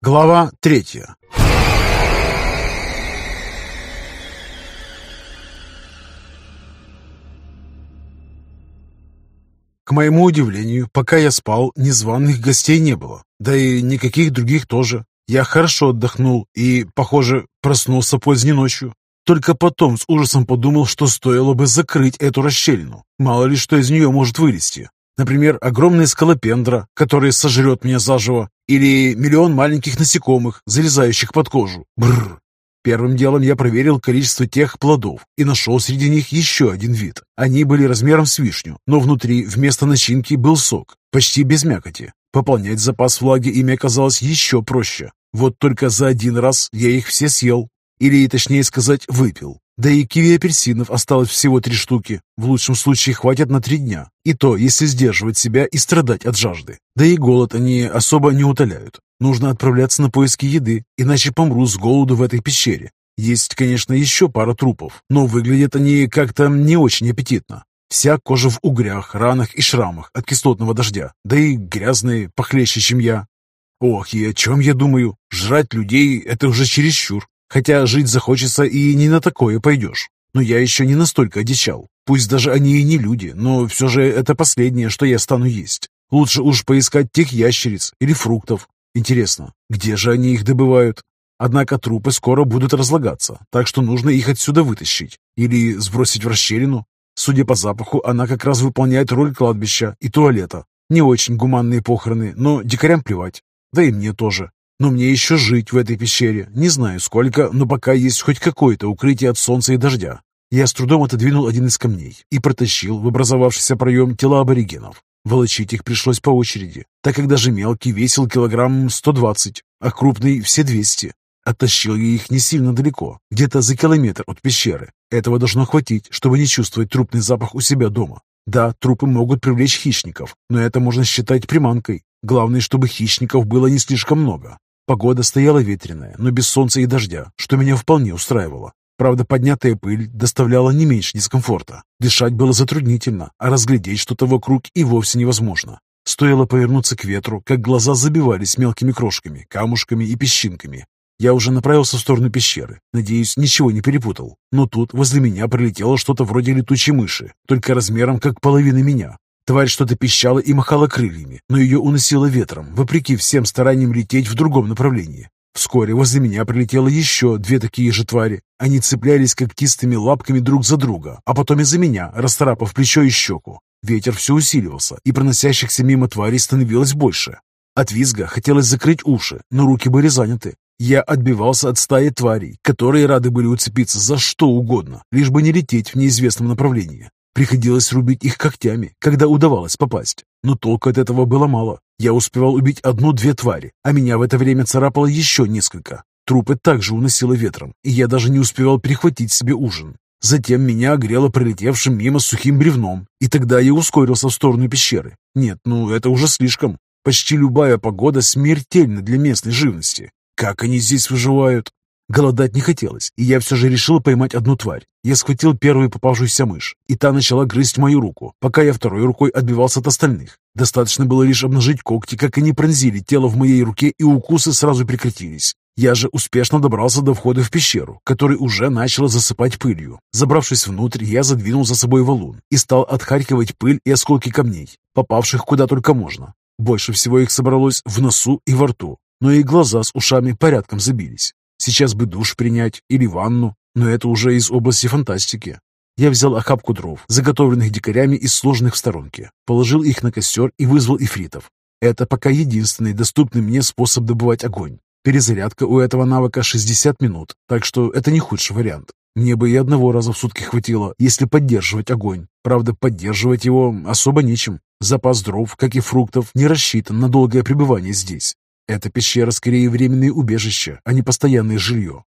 Глава третья К моему удивлению, пока я спал, незваных гостей не было, да и никаких других тоже. Я хорошо отдохнул и, похоже, проснулся поздней ночью. Только потом с ужасом подумал, что стоило бы закрыть эту расщелину. Мало ли что из нее может вылезти. Например, огромная скалопендра, которая сожрет меня заживо, или миллион маленьких насекомых, залезающих под кожу. Бррр. Первым делом я проверил количество тех плодов и нашел среди них еще один вид. Они были размером с вишню, но внутри вместо начинки был сок, почти без мякоти. Пополнять запас влаги ими оказалось еще проще. Вот только за один раз я их все съел. Или, точнее сказать, выпил. Да и киви апельсинов осталось всего три штуки. В лучшем случае хватит на три дня. И то, если сдерживать себя и страдать от жажды. Да и голод они особо не утоляют. Нужно отправляться на поиски еды, иначе помру с голоду в этой пещере. Есть, конечно, еще пара трупов, но выглядят они как-то не очень аппетитно. Вся кожа в угрях, ранах и шрамах от кислотного дождя, да и грязные, похлеще, чем я. Ох, и о чем я думаю? Жрать людей — это уже чересчур. Хотя жить захочется и не на такое пойдешь. Но я еще не настолько одичал. Пусть даже они и не люди, но все же это последнее, что я стану есть. Лучше уж поискать тех ящериц или фруктов, Интересно, где же они их добывают? Однако трупы скоро будут разлагаться, так что нужно их отсюда вытащить или сбросить в расщелину. Судя по запаху, она как раз выполняет роль кладбища и туалета. Не очень гуманные похороны, но дикарям плевать. Да и мне тоже. Но мне еще жить в этой пещере. Не знаю сколько, но пока есть хоть какое-то укрытие от солнца и дождя. Я с трудом отодвинул один из камней и протащил в образовавшийся проем тела аборигенов. Волочить их пришлось по очереди, так как даже мелкий весил килограмм 120, а крупный все 200. Оттащил я их не сильно далеко, где-то за километр от пещеры. Этого должно хватить, чтобы не чувствовать трупный запах у себя дома. Да, трупы могут привлечь хищников, но это можно считать приманкой. Главное, чтобы хищников было не слишком много. Погода стояла ветреная, но без солнца и дождя, что меня вполне устраивало. Правда, поднятая пыль доставляла не меньше дискомфорта. Дышать было затруднительно, а разглядеть что-то вокруг и вовсе невозможно. Стоило повернуться к ветру, как глаза забивались мелкими крошками, камушками и песчинками. Я уже направился в сторону пещеры. Надеюсь, ничего не перепутал. Но тут возле меня прилетело что-то вроде летучей мыши, только размером как половина меня. Тварь что-то пищала и махала крыльями, но ее уносило ветром, вопреки всем стараниям лететь в другом направлении. Вскоре возле меня прилетело еще две такие же твари. Они цеплялись когтистыми лапками друг за друга, а потом из-за меня, расцарапав плечо и щеку. Ветер все усиливался, и проносящихся мимо тварей становилось больше. От визга хотелось закрыть уши, но руки были заняты. Я отбивался от стаи тварей, которые рады были уцепиться за что угодно, лишь бы не лететь в неизвестном направлении. Приходилось рубить их когтями, когда удавалось попасть. Но толку от этого было мало. Я успевал убить одну-две твари, а меня в это время царапало еще несколько. Трупы также уносило ветром, и я даже не успевал перехватить себе ужин. Затем меня огрело пролетевшим мимо сухим бревном, и тогда я ускорился в сторону пещеры. Нет, ну это уже слишком. Почти любая погода смертельна для местной живности. Как они здесь выживают? Голодать не хотелось, и я все же решил поймать одну тварь. Я схватил первую попавшуюся мышь, и та начала грызть мою руку, пока я второй рукой отбивался от остальных. Достаточно было лишь обнажить когти, как они пронзили тело в моей руке, и укусы сразу прекратились. Я же успешно добрался до входа в пещеру, который уже начала засыпать пылью. Забравшись внутрь, я задвинул за собой валун и стал отхаркивать пыль и осколки камней, попавших куда только можно. Больше всего их собралось в носу и во рту, но и глаза с ушами порядком забились. Сейчас бы душ принять или ванну, но это уже из области фантастики. Я взял охапку дров, заготовленных дикарями и сложенных в сторонке, положил их на костер и вызвал ифритов. Это пока единственный доступный мне способ добывать огонь. Перезарядка у этого навыка 60 минут, так что это не худший вариант. Мне бы и одного раза в сутки хватило, если поддерживать огонь. Правда, поддерживать его особо нечем. Запас дров, как и фруктов, не рассчитан на долгое пребывание здесь. Эта пещера скорее временное убежище, а не постоянное жилье.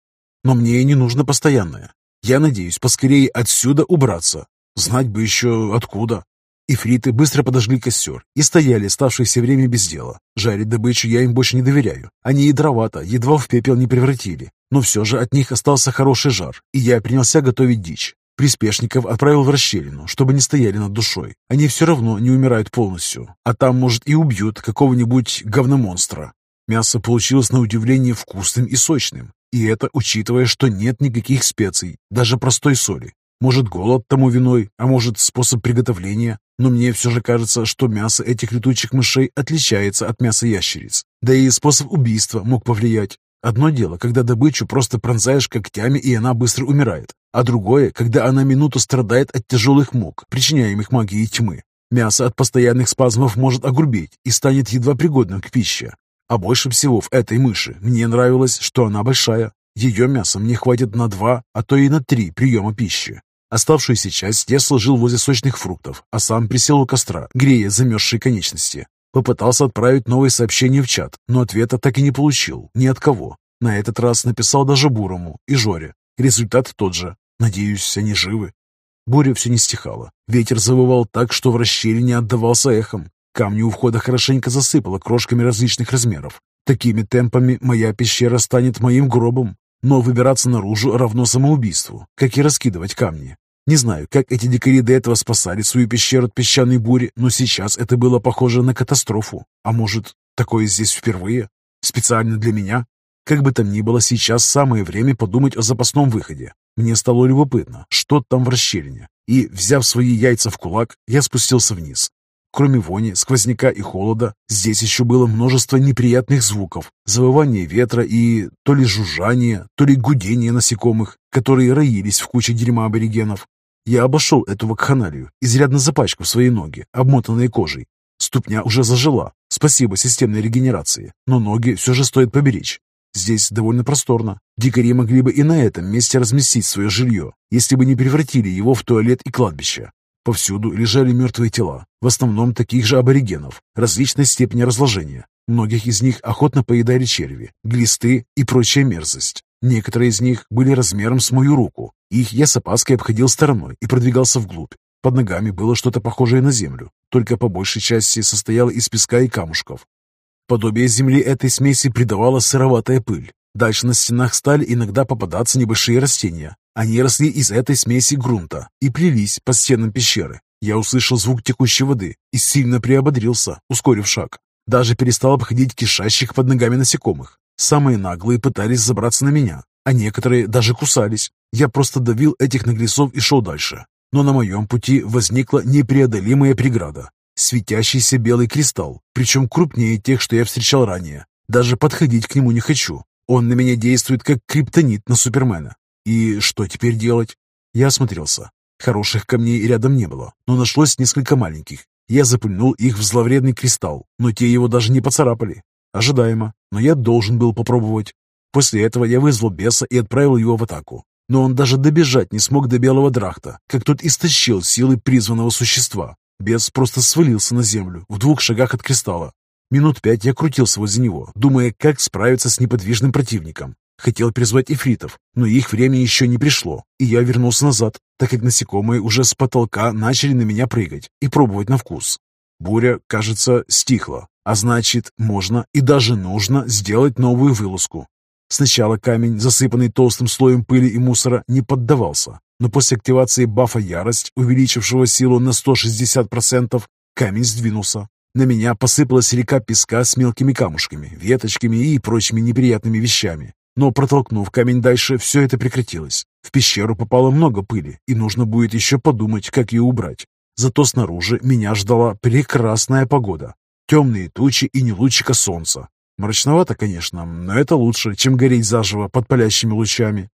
Но мне и не нужно постоянное. Я надеюсь поскорее отсюда убраться. Знать бы еще откуда. Ифриты быстро подожгли костер и стояли, ставшие время без дела. Жарить добычу я им больше не доверяю. Они ядровато, едва в пепел не превратили. Но все же от них остался хороший жар, и я принялся готовить дичь. Приспешников отправил в расщелину, чтобы не стояли над душой. Они все равно не умирают полностью, а там, может, и убьют какого-нибудь говномонстра. Мясо получилось на удивление вкусным и сочным. И это учитывая, что нет никаких специй, даже простой соли. Может, голод тому виной, а может, способ приготовления. Но мне все же кажется, что мясо этих летучих мышей отличается от мяса ящериц. Да и способ убийства мог повлиять. Одно дело, когда добычу просто пронзаешь когтями, и она быстро умирает. А другое, когда она минуту страдает от тяжелых мук, причиняемых магией тьмы. Мясо от постоянных спазмов может огрубеть и станет едва пригодным к пище. А больше всего в этой мыши мне нравилось, что она большая. Ее мяса мне хватит на два, а то и на три приема пищи. Оставшуюся часть я сложил возле сочных фруктов, а сам присел у костра, грея замерзшие конечности. Попытался отправить новые сообщения в чат, но ответа так и не получил, ни от кого. На этот раз написал даже Бурому и Жоре. Результат тот же. Надеюсь, они живы. Буря все не стихала. Ветер завывал так, что в расщелине отдавался эхом. Камни у входа хорошенько засыпало крошками различных размеров. Такими темпами моя пещера станет моим гробом. Но выбираться наружу равно самоубийству, как и раскидывать камни. Не знаю, как эти дикари до этого спасали свою пещеру от песчаной бури, но сейчас это было похоже на катастрофу. А может, такое здесь впервые? Специально для меня? Как бы там ни было, сейчас самое время подумать о запасном выходе. Мне стало любопытно, что там в расщелине. И, взяв свои яйца в кулак, я спустился вниз. Кроме вони, сквозняка и холода, здесь еще было множество неприятных звуков, завывание ветра и то ли жужжание, то ли гудение насекомых, которые роились в куче дерьма аборигенов. Я обошел эту вакханалию, изрядно запачкав свои ноги, обмотанные кожей. Ступня уже зажила, спасибо системной регенерации, но ноги все же стоит поберечь. Здесь довольно просторно. Дикари могли бы и на этом месте разместить свое жилье, если бы не превратили его в туалет и кладбище. Повсюду лежали мертвые тела, в основном таких же аборигенов, различной степени разложения. Многих из них охотно поедали черви, глисты и прочая мерзость. Некоторые из них были размером с мою руку. Их я с опаской обходил стороной и продвигался вглубь. Под ногами было что-то похожее на землю, только по большей части состояло из песка и камушков. Подобие земли этой смеси придавала сыроватая пыль. Дальше на стенах стали иногда попадаться небольшие растения, они росли из этой смеси грунта и плелись по стенам пещеры. Я услышал звук текущей воды и сильно приободрился, ускорив шаг. Даже перестал обходить кишащих под ногами насекомых. Самые наглые пытались забраться на меня, а некоторые даже кусались. Я просто давил этих наглецов и шел дальше. Но на моем пути возникла непреодолимая преграда. Светящийся белый кристалл, причем крупнее тех, что я встречал ранее. Даже подходить к нему не хочу. Он на меня действует как криптонит на Супермена. И что теперь делать? Я осмотрелся. Хороших камней рядом не было, но нашлось несколько маленьких. Я запульнул их в зловредный кристалл, но те его даже не поцарапали. Ожидаемо, но я должен был попробовать. После этого я вызвал беса и отправил его в атаку. Но он даже добежать не смог до белого драхта, как тот истощил силы призванного существа. Бес просто свалился на землю в двух шагах от кристалла. Минут пять я крутился возле него, думая, как справиться с неподвижным противником. Хотел призвать эфритов, но их время еще не пришло, и я вернулся назад, так как насекомые уже с потолка начали на меня прыгать и пробовать на вкус. Буря, кажется, стихла, а значит, можно и даже нужно сделать новую вылазку. Сначала камень, засыпанный толстым слоем пыли и мусора, не поддавался, но после активации бафа «Ярость», увеличившего силу на 160%, камень сдвинулся. На меня посыпалась река песка с мелкими камушками, веточками и прочими неприятными вещами. Но протолкнув камень дальше, все это прекратилось. В пещеру попало много пыли, и нужно будет еще подумать, как ее убрать. Зато снаружи меня ждала прекрасная погода. Темные тучи и не лучика солнца. Мрачновато, конечно, но это лучше, чем гореть заживо под палящими лучами.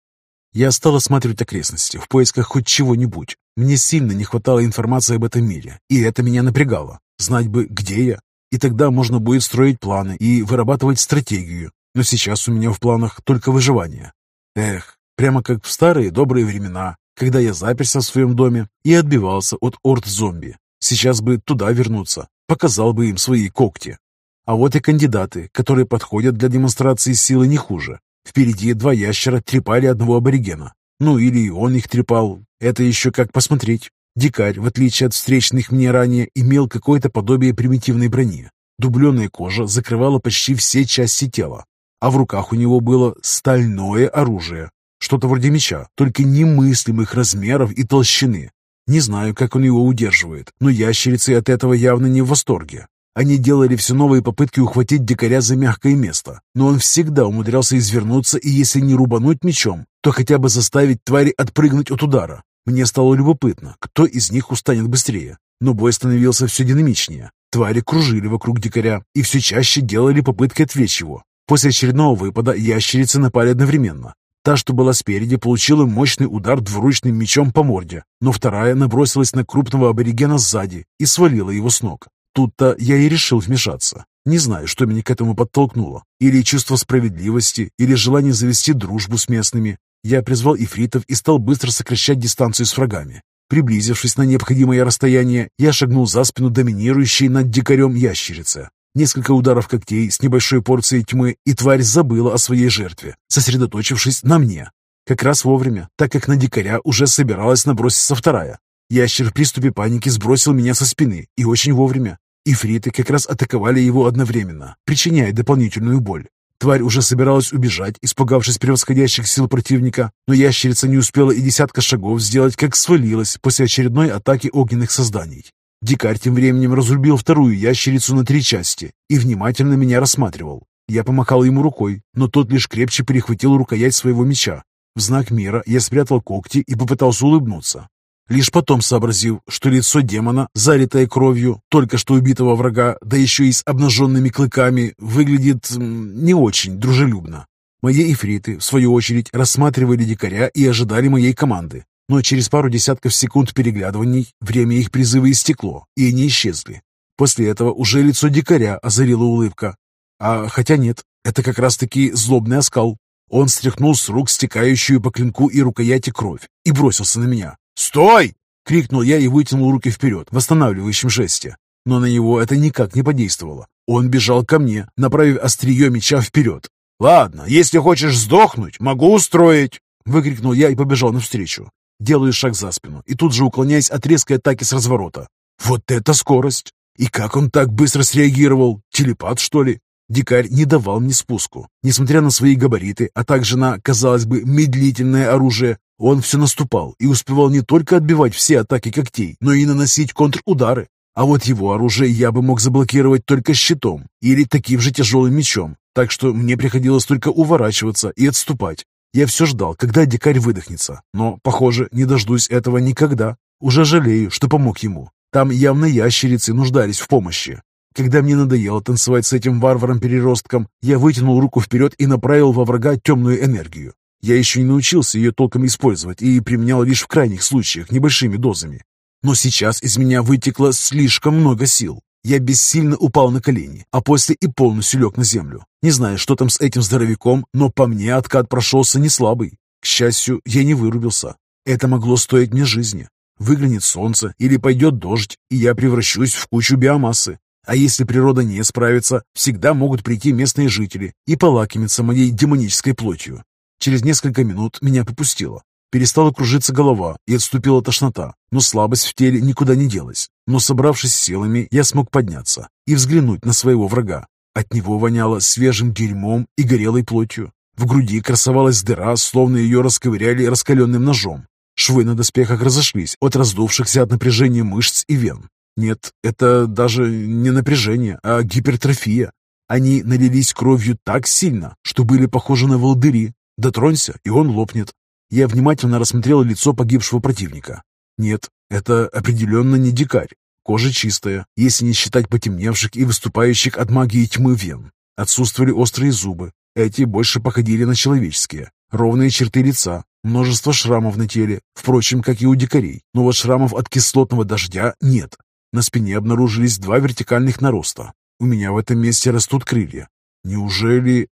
Я стал осматривать окрестности в поисках хоть чего-нибудь. Мне сильно не хватало информации об этом мире, и это меня напрягало. Знать бы, где я. И тогда можно будет строить планы и вырабатывать стратегию, но сейчас у меня в планах только выживание. Эх, прямо как в старые добрые времена, когда я заперся в своем доме и отбивался от орд зомби. Сейчас бы туда вернуться, показал бы им свои когти. А вот и кандидаты, которые подходят для демонстрации силы не хуже. Впереди два ящера трепали одного аборигена. Ну или он их трепал, это еще как посмотреть. Дикарь, в отличие от встречных мне ранее, имел какое-то подобие примитивной брони. Дубленная кожа закрывала почти все части тела, а в руках у него было стальное оружие, что-то вроде меча, только немыслимых размеров и толщины. Не знаю, как он его удерживает, но ящерицы от этого явно не в восторге. Они делали все новые попытки ухватить дикаря за мягкое место, но он всегда умудрялся извернуться и если не рубануть мечом, то хотя бы заставить твари отпрыгнуть от удара. Мне стало любопытно, кто из них устанет быстрее, но бой становился все динамичнее. Твари кружили вокруг дикаря и все чаще делали попытки отвлечь его. После очередного выпада ящерицы напали одновременно. Та, что была спереди, получила мощный удар двуручным мечом по морде, но вторая набросилась на крупного аборигена сзади и свалила его с ног. Тут-то я и решил вмешаться. Не знаю, что меня к этому подтолкнуло. Или чувство справедливости, или желание завести дружбу с местными. Я призвал ифритов и стал быстро сокращать дистанцию с врагами. Приблизившись на необходимое расстояние, я шагнул за спину доминирующей над дикарем ящерицы. Несколько ударов когтей с небольшой порцией тьмы, и тварь забыла о своей жертве, сосредоточившись на мне. Как раз вовремя, так как на дикаря уже собиралась наброситься вторая. Ящер в приступе паники сбросил меня со спины, и очень вовремя. Ифриты как раз атаковали его одновременно, причиняя дополнительную боль. Тварь уже собиралась убежать, испугавшись превосходящих сил противника, но ящерица не успела и десятка шагов сделать, как свалилась после очередной атаки огненных созданий. Дикарь тем временем разрубил вторую ящерицу на три части и внимательно меня рассматривал. Я помахал ему рукой, но тот лишь крепче перехватил рукоять своего меча. В знак мира я спрятал когти и попытался улыбнуться. Лишь потом сообразив, что лицо демона, залитое кровью только что убитого врага, да еще и с обнаженными клыками, выглядит не очень дружелюбно. Мои эфриты, в свою очередь, рассматривали дикаря и ожидали моей команды но через пару десятков секунд переглядываний время их призыва истекло, и они исчезли. После этого уже лицо дикаря озарила улыбка. А хотя нет, это как раз-таки злобный оскал. Он стряхнул с рук стекающую по клинку и рукояти кровь и бросился на меня. «Стой!» — крикнул я и вытянул руки вперед в восстанавливающем жесте. Но на него это никак не подействовало. Он бежал ко мне, направив острие меча вперед. «Ладно, если хочешь сдохнуть, могу устроить!» — выкрикнул я и побежал навстречу. Делаю шаг за спину и тут же уклоняясь от резкой атаки с разворота. Вот это скорость! И как он так быстро среагировал? Телепат, что ли? Дикарь не давал мне спуску. Несмотря на свои габариты, а также на, казалось бы, медлительное оружие, он все наступал и успевал не только отбивать все атаки когтей, но и наносить контрудары. А вот его оружие я бы мог заблокировать только щитом или таким же тяжелым мечом, так что мне приходилось только уворачиваться и отступать. Я все ждал, когда дикарь выдохнется, но, похоже, не дождусь этого никогда. Уже жалею, что помог ему. Там явно ящерицы нуждались в помощи. Когда мне надоело танцевать с этим варваром-переростком, я вытянул руку вперед и направил во врага темную энергию. Я еще не научился ее толком использовать и применял лишь в крайних случаях, небольшими дозами. Но сейчас из меня вытекло слишком много сил. Я бессильно упал на колени, а после и полностью лег на землю. Не знаю, что там с этим здоровяком, но по мне откат прошелся не слабый. К счастью, я не вырубился. Это могло стоить мне жизни. Выглянет солнце или пойдет дождь, и я превращусь в кучу биомассы. А если природа не справится, всегда могут прийти местные жители и полакомиться моей демонической плотью. Через несколько минут меня попустило. Перестала кружиться голова и отступила тошнота, но слабость в теле никуда не делась. Но собравшись силами, я смог подняться и взглянуть на своего врага. От него воняло свежим дерьмом и горелой плотью. В груди красовалась дыра, словно ее расковыряли раскаленным ножом. Швы на доспехах разошлись от раздувшихся от напряжения мышц и вен. Нет, это даже не напряжение, а гипертрофия. Они налились кровью так сильно, что были похожи на волдыри. Дотронься, и он лопнет. Я внимательно рассмотрел лицо погибшего противника. Нет, это определенно не дикарь. Кожа чистая, если не считать потемневших и выступающих от магии тьмы вен. Отсутствовали острые зубы. Эти больше походили на человеческие. Ровные черты лица, множество шрамов на теле, впрочем, как и у дикарей. Но вот шрамов от кислотного дождя нет. На спине обнаружились два вертикальных нароста. У меня в этом месте растут крылья. Неужели...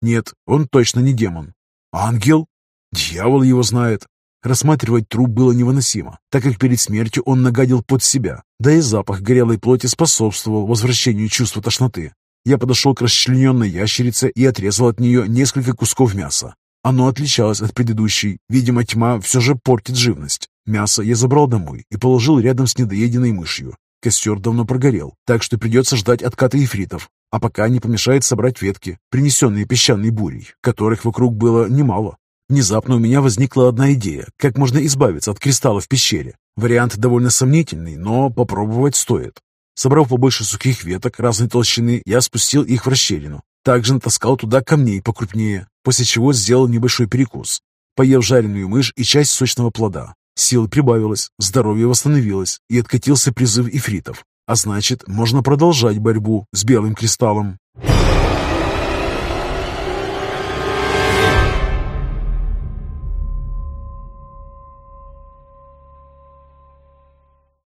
Нет, он точно не демон. Ангел? Дьявол его знает. Рассматривать труп было невыносимо, так как перед смертью он нагадил под себя, да и запах горелой плоти способствовал возвращению чувства тошноты. Я подошел к расчлененной ящерице и отрезал от нее несколько кусков мяса. Оно отличалось от предыдущей, видимо, тьма все же портит живность. Мясо я забрал домой и положил рядом с недоеденной мышью. Костер давно прогорел, так что придется ждать отката ефритов, а пока не помешает собрать ветки, принесенные песчаной бурей, которых вокруг было немало. Внезапно у меня возникла одна идея, как можно избавиться от кристалла в пещере. Вариант довольно сомнительный, но попробовать стоит. Собрав побольше сухих веток разной толщины, я спустил их в расщелину. Также натаскал туда камней покрупнее, после чего сделал небольшой перекус. Поев жареную мышь и часть сочного плода. Сил прибавилось, здоровье восстановилось, и откатился призыв ифритов. А значит, можно продолжать борьбу с белым кристаллом.